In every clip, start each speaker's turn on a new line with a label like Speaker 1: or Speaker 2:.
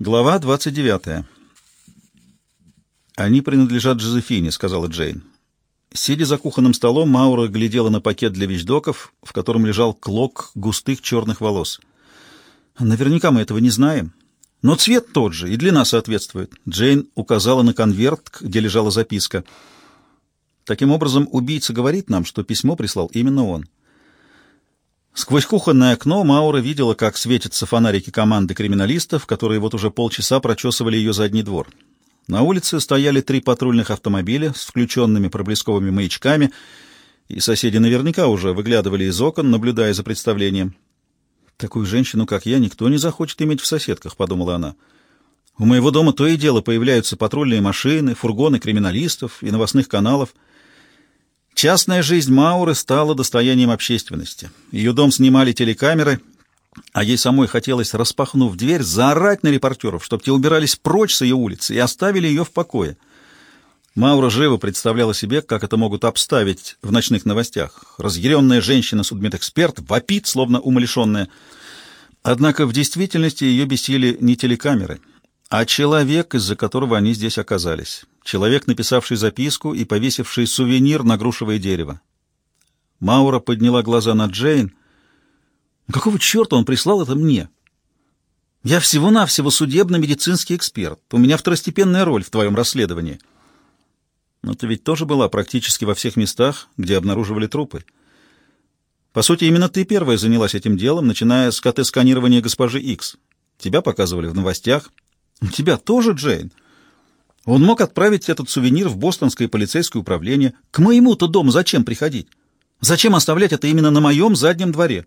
Speaker 1: Глава 29. «Они принадлежат Джозефине», — сказала Джейн. Сидя за кухонным столом, Маура глядела на пакет для вещдоков, в котором лежал клок густых черных волос. «Наверняка мы этого не знаем. Но цвет тот же, и длина соответствует». Джейн указала на конверт, где лежала записка. Таким образом, убийца говорит нам, что письмо прислал именно он. Сквозь кухонное окно Маура видела, как светятся фонарики команды криминалистов, которые вот уже полчаса прочесывали ее задний двор. На улице стояли три патрульных автомобиля с включенными проблесковыми маячками, и соседи наверняка уже выглядывали из окон, наблюдая за представлением. «Такую женщину, как я, никто не захочет иметь в соседках», — подумала она. «У моего дома то и дело появляются патрульные машины, фургоны криминалистов и новостных каналов — Частная жизнь Мауры стала достоянием общественности. Ее дом снимали телекамеры, а ей самой хотелось, распахнув дверь, заорать на репортеров, чтобы те убирались прочь с ее улицы и оставили ее в покое. Маура живо представляла себе, как это могут обставить в ночных новостях. Разъяренная женщина-судмедэксперт вопит, словно умалишенная. Однако в действительности ее бесили не телекамеры, а человек, из-за которого они здесь оказались человек, написавший записку и повесивший сувенир на грушевое дерево. Маура подняла глаза на Джейн. «Какого черта он прислал это мне? Я всего-навсего судебно-медицинский эксперт. У меня второстепенная роль в твоем расследовании». «Но ты ведь тоже была практически во всех местах, где обнаруживали трупы. По сути, именно ты первая занялась этим делом, начиная с КТ-сканирования госпожи Икс. Тебя показывали в новостях. Тебя тоже, Джейн?» Он мог отправить этот сувенир в бостонское полицейское управление. К моему-то дому зачем приходить? Зачем оставлять это именно на моем заднем дворе?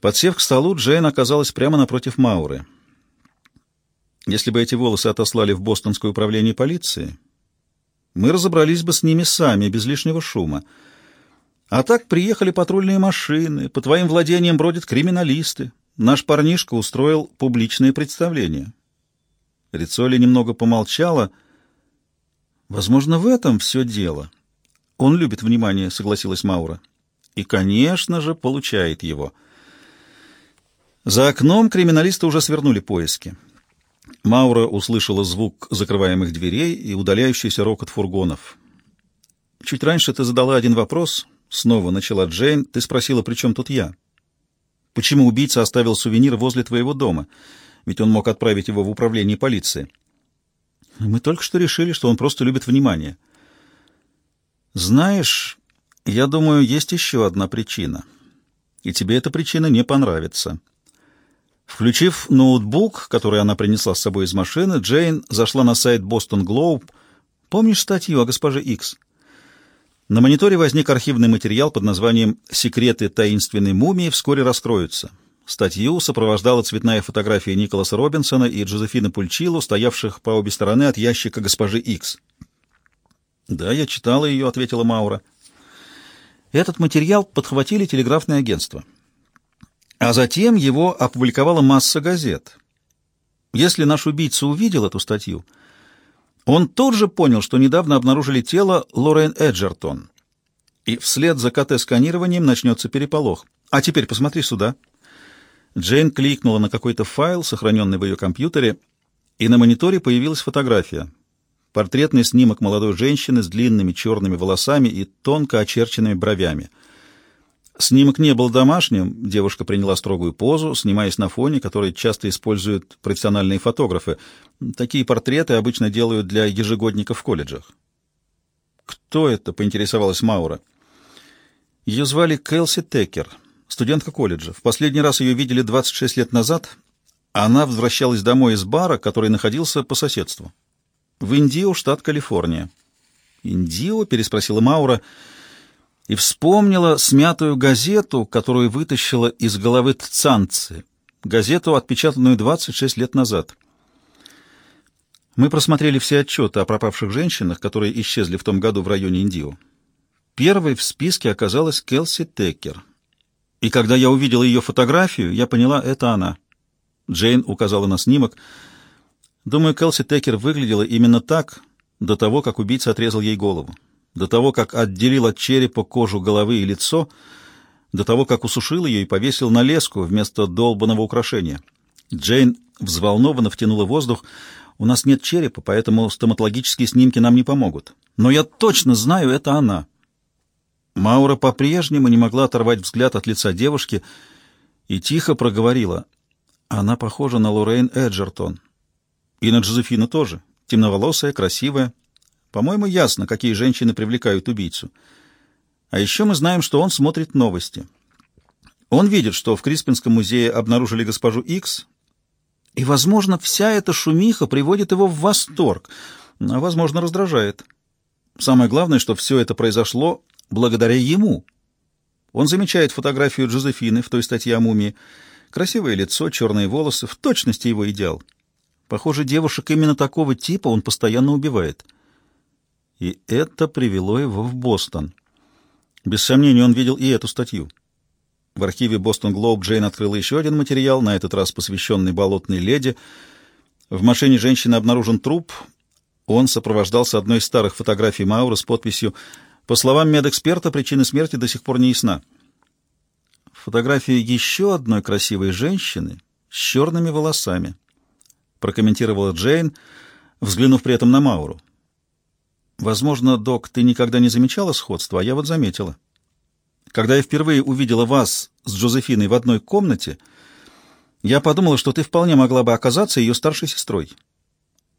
Speaker 1: Подсев к столу, Джейн оказалась прямо напротив Мауры. Если бы эти волосы отослали в бостонское управление полиции, мы разобрались бы с ними сами, без лишнего шума. А так приехали патрульные машины, по твоим владениям бродят криминалисты. Наш парнишка устроил публичное представление. Рицоли немного помолчала. «Возможно, в этом все дело. Он любит внимание», — согласилась Маура. «И, конечно же, получает его». За окном криминалисты уже свернули поиски. Маура услышала звук закрываемых дверей и удаляющийся рокот фургонов. «Чуть раньше ты задала один вопрос», — снова начала Джейн. «Ты спросила, при чем тут я? Почему убийца оставил сувенир возле твоего дома?» Ведь он мог отправить его в управление полиции. Мы только что решили, что он просто любит внимание. Знаешь, я думаю, есть еще одна причина. И тебе эта причина не понравится. Включив ноутбук, который она принесла с собой из машины, Джейн зашла на сайт Boston Globe. Помнишь статью о госпоже Икс? На мониторе возник архивный материал под названием «Секреты таинственной мумии вскоре раскроются». Статью сопровождала цветная фотография Николаса Робинсона и Джозефины Пульчилу, стоявших по обе стороны от ящика госпожи Икс. «Да, я читала ее», — ответила Маура. Этот материал подхватили телеграфное агентство. А затем его опубликовала масса газет. Если наш убийца увидел эту статью, он тут же понял, что недавно обнаружили тело Лорен Эджертон. И вслед за КТ-сканированием начнется переполох. А теперь посмотри сюда. Джейн кликнула на какой-то файл, сохраненный в ее компьютере, и на мониторе появилась фотография. Портретный снимок молодой женщины с длинными черными волосами и тонко очерченными бровями. Снимок не был домашним, девушка приняла строгую позу, снимаясь на фоне, который часто используют профессиональные фотографы. Такие портреты обычно делают для ежегодников в колледжах. «Кто это?» — поинтересовалась Маура. Ее звали Кэлси Текер — студентка колледжа. В последний раз ее видели 26 лет назад. Она возвращалась домой из бара, который находился по соседству. В Индио, штат Калифорния. «Индио?» — переспросила Маура и вспомнила смятую газету, которую вытащила из головы Тцанцы, газету, отпечатанную 26 лет назад. Мы просмотрели все отчеты о пропавших женщинах, которые исчезли в том году в районе Индио. Первой в списке оказалась Келси Текер — и когда я увидела ее фотографию, я поняла, это она. Джейн указала на снимок. Думаю, Келси Текер выглядела именно так до того, как убийца отрезал ей голову, до того, как отделил от черепа кожу головы и лицо, до того, как усушил ее и повесил на леску вместо долбанного украшения. Джейн взволнованно втянула воздух. «У нас нет черепа, поэтому стоматологические снимки нам не помогут. Но я точно знаю, это она». Маура по-прежнему не могла оторвать взгляд от лица девушки и тихо проговорила. «Она похожа на Лоррейн Эджертон. И на Джозефину тоже. Темноволосая, красивая. По-моему, ясно, какие женщины привлекают убийцу. А еще мы знаем, что он смотрит новости». Он видит, что в Криспинском музее обнаружили госпожу Икс, и, возможно, вся эта шумиха приводит его в восторг, а, возможно, раздражает. Самое главное, что все это произошло благодаря ему. Он замечает фотографию Джозефины в той статье о мумии. Красивое лицо, черные волосы, в точности его идеал. Похоже, девушек именно такого типа он постоянно убивает. И это привело его в Бостон. Без сомнения, он видел и эту статью. В архиве «Бостон Глоб» Джейн открыла еще один материал, на этот раз посвященный болотной леди. В машине женщины обнаружен труп. Он сопровождался одной из старых фотографий Маура с подписью «По словам медэксперта, причина смерти до сих пор не ясна». Фотография еще одной красивой женщины с черными волосами, прокомментировала Джейн, взглянув при этом на Мауру. «Возможно, док, ты никогда не замечала сходства, а я вот заметила». Когда я впервые увидела вас с Джозефиной в одной комнате, я подумала, что ты вполне могла бы оказаться ее старшей сестрой.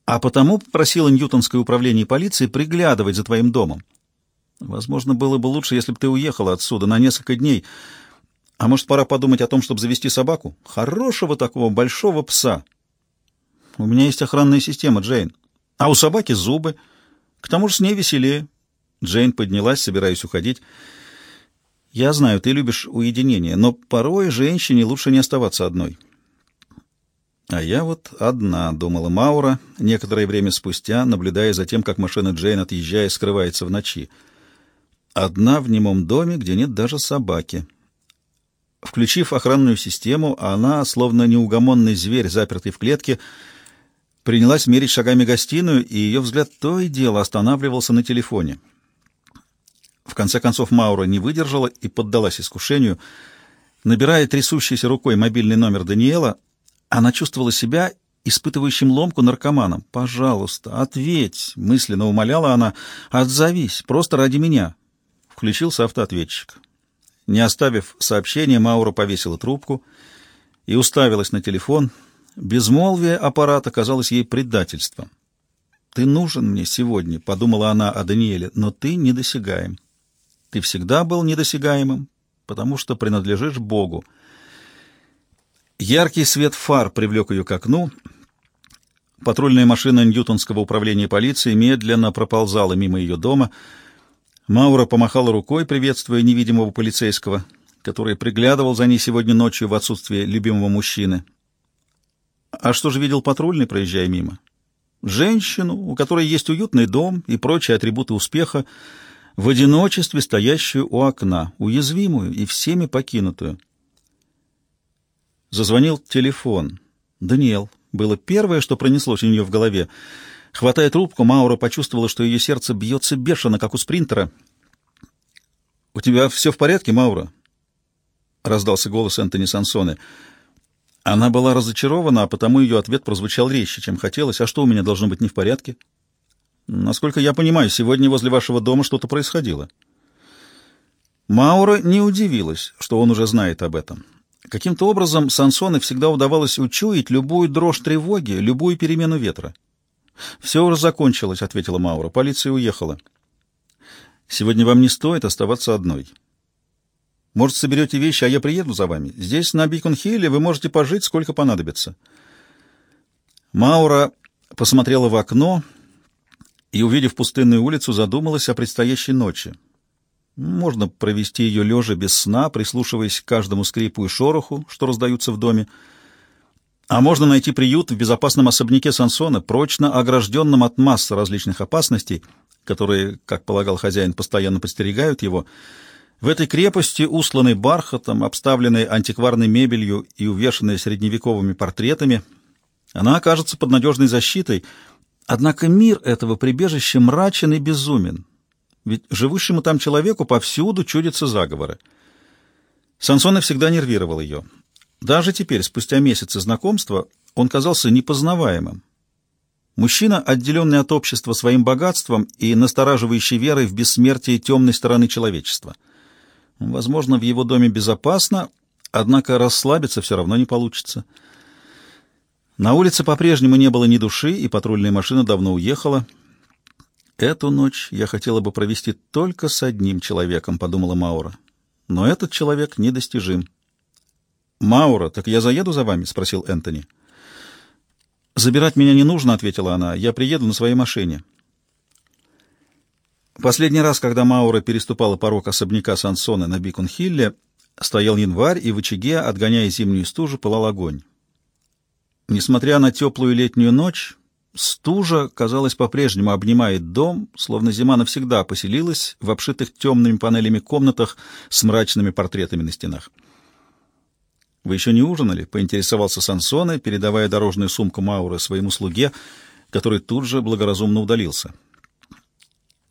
Speaker 1: А потому попросила Ньютонское управление полиции приглядывать за твоим домом. Возможно, было бы лучше, если бы ты уехала отсюда на несколько дней. А может, пора подумать о том, чтобы завести собаку? Хорошего такого большого пса. У меня есть охранная система, Джейн. А у собаки зубы. К тому же с ней веселее. Джейн поднялась, собираясь уходить. Я знаю, ты любишь уединение, но порой женщине лучше не оставаться одной. А я вот одна, думала Маура, некоторое время спустя, наблюдая за тем, как машина Джейн, отъезжая, скрывается в ночи. Одна в немом доме, где нет даже собаки. Включив охранную систему, она, словно неугомонный зверь, запертый в клетке, принялась мерить шагами гостиную, и ее взгляд то и дело останавливался на телефоне. В конце концов Маура не выдержала и поддалась искушению. Набирая трясущейся рукой мобильный номер Даниэла, она чувствовала себя испытывающим ломку наркоманом. «Пожалуйста, ответь!» — мысленно умоляла она. «Отзовись, просто ради меня!» Включился автоответчик. Не оставив сообщения, Маура повесила трубку и уставилась на телефон. Безмолвие аппарата казалось ей предательством. «Ты нужен мне сегодня», — подумала она о Даниэле, — «но ты недосягаем». Ты всегда был недосягаемым, потому что принадлежишь Богу. Яркий свет фар привлек ее к окну. Патрульная машина Ньютонского управления полиции медленно проползала мимо ее дома. Маура помахала рукой, приветствуя невидимого полицейского, который приглядывал за ней сегодня ночью в отсутствие любимого мужчины. А что же видел патрульный, проезжая мимо? Женщину, у которой есть уютный дом и прочие атрибуты успеха, в одиночестве стоящую у окна, уязвимую и всеми покинутую. Зазвонил телефон. Даниэл. Было первое, что пронеслось у нее в голове. Хватая трубку, Маура почувствовала, что ее сердце бьется бешено, как у спринтера. «У тебя все в порядке, Маура?» — раздался голос Энтони Сансоне. Она была разочарована, а потому ее ответ прозвучал резче, чем хотелось. «А что у меня должно быть не в порядке?» Насколько я понимаю, сегодня возле вашего дома что-то происходило. Маура не удивилась, что он уже знает об этом. Каким-то образом Сансоне всегда удавалось учуять любую дрожь тревоги, любую перемену ветра. «Все уже закончилось», — ответила Маура. «Полиция уехала». «Сегодня вам не стоит оставаться одной. Может, соберете вещи, а я приеду за вами. Здесь, на Бикон-Хилле, вы можете пожить, сколько понадобится». Маура посмотрела в окно и, увидев пустынную улицу, задумалась о предстоящей ночи. Можно провести ее лежа без сна, прислушиваясь к каждому скрипу и шороху, что раздаются в доме, а можно найти приют в безопасном особняке Сансона, прочно огражденном от массы различных опасностей, которые, как полагал хозяин, постоянно подстерегают его. В этой крепости, усланной бархатом, обставленной антикварной мебелью и увешанной средневековыми портретами, она окажется под надежной защитой — Однако мир этого прибежища мрачен и безумен, ведь живущему там человеку повсюду чудятся заговоры. Сансона всегда нервировал ее. Даже теперь, спустя месяцы знакомства, он казался непознаваемым. Мужчина, отделенный от общества своим богатством и настораживающий верой в бессмертие темной стороны человечества. Возможно, в его доме безопасно, однако расслабиться все равно не получится. На улице по-прежнему не было ни души, и патрульная машина давно уехала. «Эту ночь я хотела бы провести только с одним человеком», — подумала Маура. «Но этот человек недостижим». «Маура, так я заеду за вами?» — спросил Энтони. «Забирать меня не нужно», — ответила она. «Я приеду на своей машине». Последний раз, когда Маура переступала порог особняка Сансона на Бикон-Хилле, стоял январь, и в очаге, отгоняя зимнюю стужу, пылал огонь. Несмотря на теплую летнюю ночь, стужа, казалось, по-прежнему обнимает дом, словно зима навсегда поселилась в обшитых темными панелями комнатах с мрачными портретами на стенах. «Вы еще не ужинали?» — поинтересовался Сансоне, передавая дорожную сумку Мауры своему слуге, который тут же благоразумно удалился.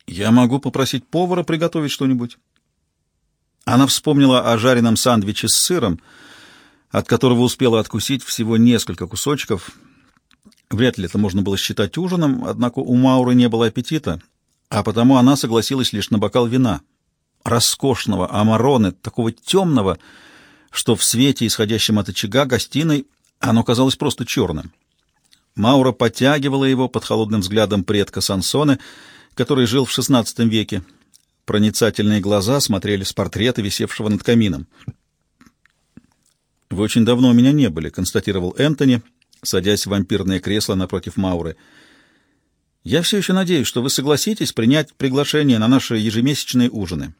Speaker 1: «Я могу попросить повара приготовить что-нибудь». Она вспомнила о жареном сандвиче с сыром, от которого успела откусить всего несколько кусочков. Вряд ли это можно было считать ужином, однако у Мауры не было аппетита, а потому она согласилась лишь на бокал вина. Роскошного, амароны, такого темного, что в свете, исходящем от очага гостиной, оно казалось просто черным. Маура подтягивала его под холодным взглядом предка Сансоны, который жил в XVI веке. Проницательные глаза смотрели с портрета, висевшего над камином. «Вы очень давно у меня не были», — констатировал Энтони, садясь в вампирное кресло напротив Мауры. «Я все еще надеюсь, что вы согласитесь принять приглашение на наши ежемесячные ужины.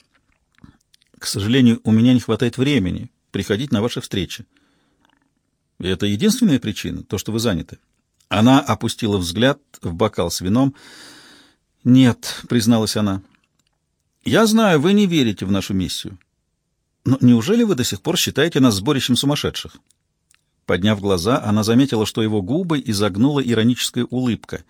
Speaker 1: К сожалению, у меня не хватает времени приходить на ваши встречи. И это единственная причина, то, что вы заняты. Она опустила взгляд в бокал с вином. «Нет», — призналась она. «Я знаю, вы не верите в нашу миссию. Но неужели вы до сих пор считаете нас сборищем сумасшедших?» Подняв глаза, она заметила, что его губы изогнула ироническая улыбка.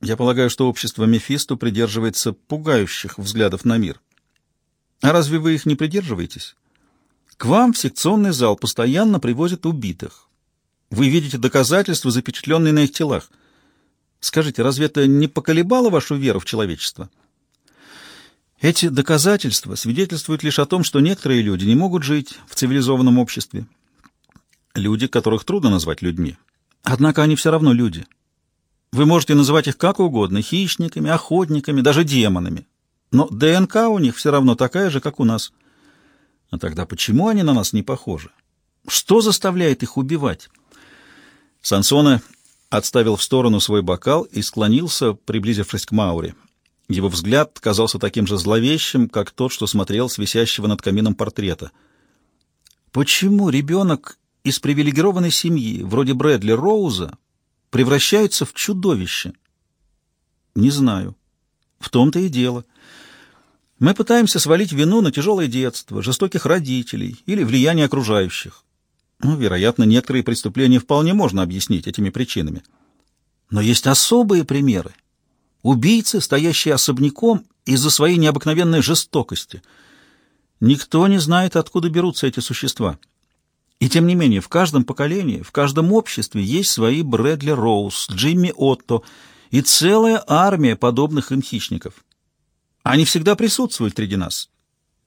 Speaker 1: «Я полагаю, что общество Мефисто придерживается пугающих взглядов на мир. А разве вы их не придерживаетесь? К вам в секционный зал постоянно привозят убитых. Вы видите доказательства, запечатленные на их телах. Скажите, разве это не поколебало вашу веру в человечество? Эти доказательства свидетельствуют лишь о том, что некоторые люди не могут жить в цивилизованном обществе. Люди, которых трудно назвать людьми. Однако они все равно люди. Вы можете называть их как угодно, хищниками, охотниками, даже демонами. Но ДНК у них все равно такая же, как у нас. А тогда почему они на нас не похожи? Что заставляет их убивать? Сансона отставил в сторону свой бокал и склонился, приблизившись к Мауре. Его взгляд казался таким же зловещим, как тот, что смотрел с висящего над камином портрета. Почему ребенок из привилегированной семьи, вроде Брэдли Роуза, превращается в чудовище? Не знаю. В том-то и дело. Мы пытаемся свалить вину на тяжелое детство, жестоких родителей или влияние окружающих. Ну, вероятно, некоторые преступления вполне можно объяснить этими причинами. Но есть особые примеры. Убийцы, стоящие особняком из-за своей необыкновенной жестокости. Никто не знает, откуда берутся эти существа. И тем не менее, в каждом поколении, в каждом обществе есть свои Брэдли Роуз, Джимми Отто и целая армия подобных им хищников. Они всегда присутствуют среди нас,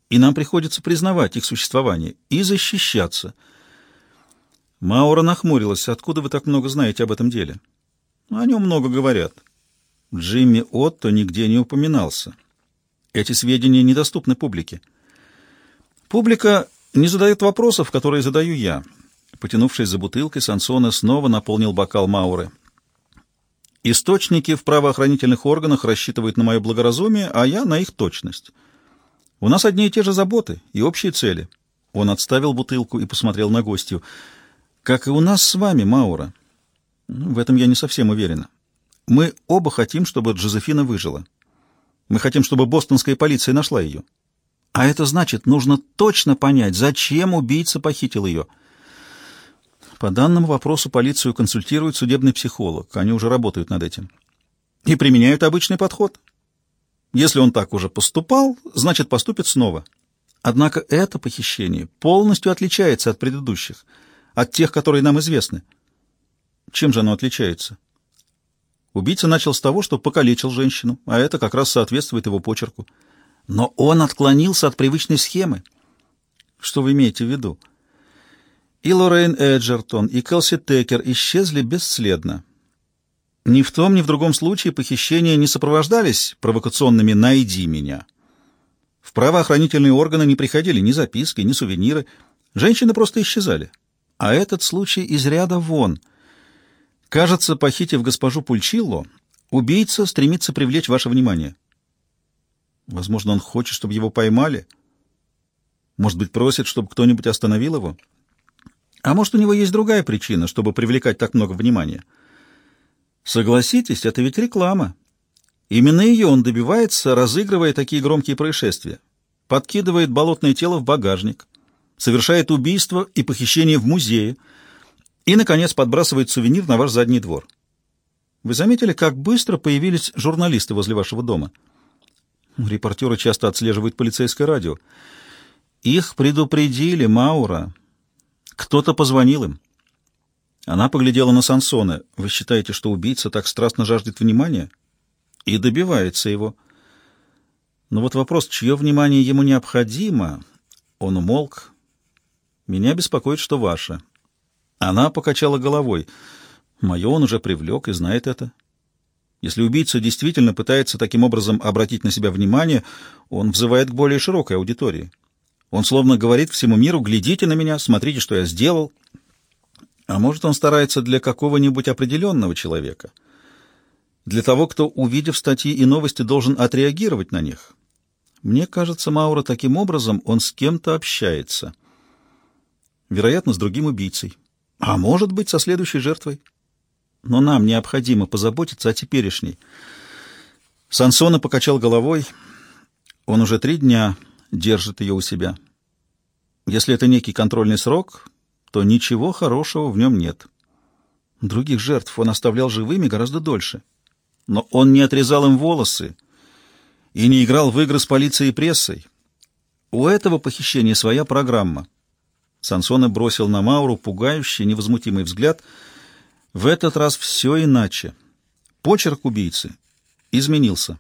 Speaker 1: и нам приходится признавать их существование и защищаться. Маура нахмурилась. «Откуда вы так много знаете об этом деле?» «О нем много говорят». Джимми Отто нигде не упоминался. Эти сведения недоступны публике. Публика не задает вопросов, которые задаю я. Потянувшись за бутылкой, Сансона снова наполнил бокал Мауры. Источники в правоохранительных органах рассчитывают на мое благоразумие, а я на их точность. У нас одни и те же заботы и общие цели. Он отставил бутылку и посмотрел на гостью. Как и у нас с вами, Маура. В этом я не совсем уверена. Мы оба хотим, чтобы Джозефина выжила. Мы хотим, чтобы бостонская полиция нашла ее. А это значит, нужно точно понять, зачем убийца похитил ее — по данному вопросу полицию консультирует судебный психолог. Они уже работают над этим. И применяют обычный подход. Если он так уже поступал, значит, поступит снова. Однако это похищение полностью отличается от предыдущих. от тех, которые нам известны. Чем же оно отличается? Убийца начал с того, что покалечил женщину, а это как раз соответствует его почерку. Но он отклонился от привычной схемы. Что вы имеете в виду? И Лоррейн Эджертон, и Келси Текер исчезли бесследно. Ни в том, ни в другом случае похищения не сопровождались провокационными «найди меня». В правоохранительные органы не приходили ни записки, ни сувениры. Женщины просто исчезали. А этот случай из ряда вон. Кажется, похитив госпожу Пульчилло, убийца стремится привлечь ваше внимание. Возможно, он хочет, чтобы его поймали. Может быть, просит, чтобы кто-нибудь остановил его? А может, у него есть другая причина, чтобы привлекать так много внимания? Согласитесь, это ведь реклама. Именно ее он добивается, разыгрывая такие громкие происшествия. Подкидывает болотное тело в багажник, совершает убийство и похищение в музее и, наконец, подбрасывает сувенир на ваш задний двор. Вы заметили, как быстро появились журналисты возле вашего дома? Репортеры часто отслеживают полицейское радио. Их предупредили, Маура. Кто-то позвонил им. Она поглядела на Сансона. Вы считаете, что убийца так страстно жаждет внимания? И добивается его. Но вот вопрос, чье внимание ему необходимо, он умолк. Меня беспокоит, что ваше. Она покачала головой. Мое он уже привлек и знает это. Если убийца действительно пытается таким образом обратить на себя внимание, он взывает к более широкой аудитории. Он словно говорит всему миру, глядите на меня, смотрите, что я сделал. А может, он старается для какого-нибудь определенного человека — для того, кто, увидев статьи и новости, должен отреагировать на них. Мне кажется, Маура таким образом он с кем-то общается. Вероятно, с другим убийцей. А может быть, со следующей жертвой. Но нам необходимо позаботиться о теперешней. Сансона покачал головой. Он уже три дня держит ее у себя. Если это некий контрольный срок, то ничего хорошего в нем нет. Других жертв он оставлял живыми гораздо дольше но он не отрезал им волосы и не играл в игры с полицией и прессой. У этого похищения своя программа. Сансона бросил на Мауру пугающий, невозмутимый взгляд. В этот раз все иначе. Почерк убийцы изменился.